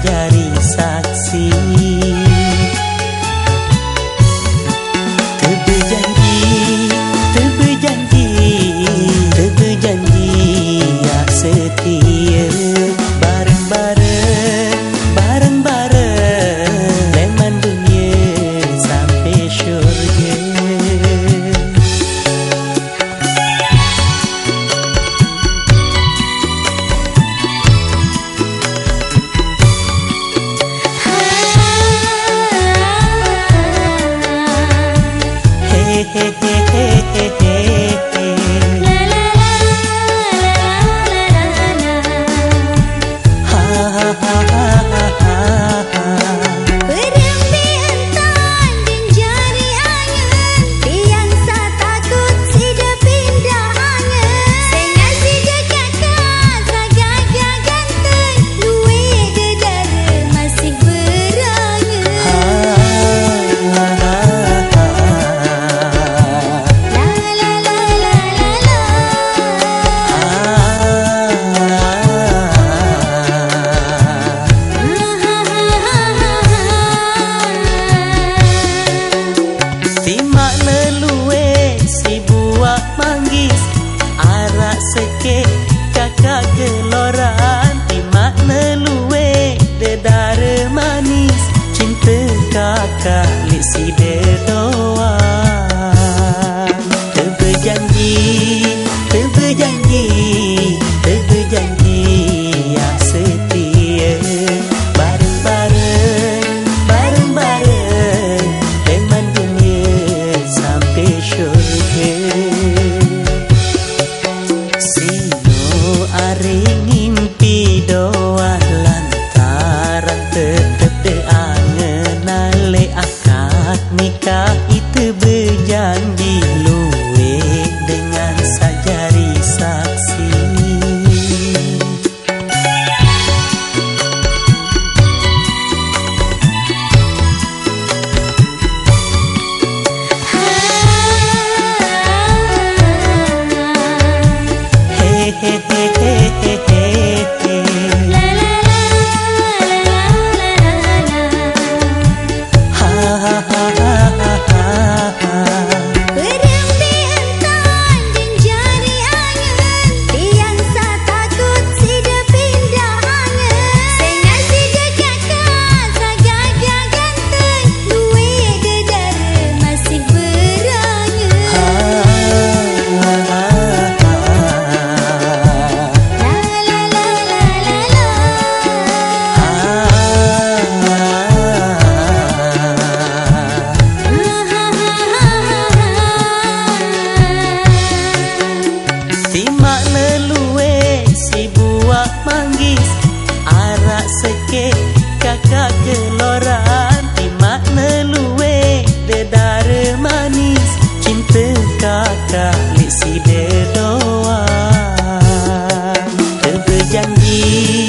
jadi saksi. mim.